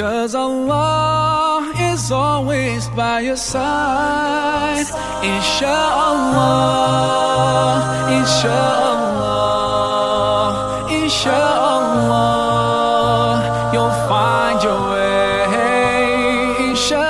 Cause Allah is always by your side. Inshallah, inshallah, inshallah, you'll find your way. Inshallah,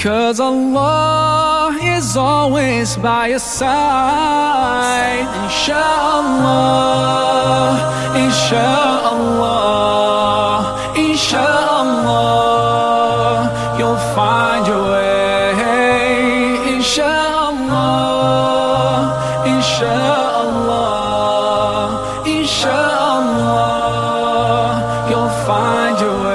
Cause Allah is always by your side. Inshallah, inshallah, inshallah, you'll find your way. Inshallah, inshallah, inshallah, you'll find your way.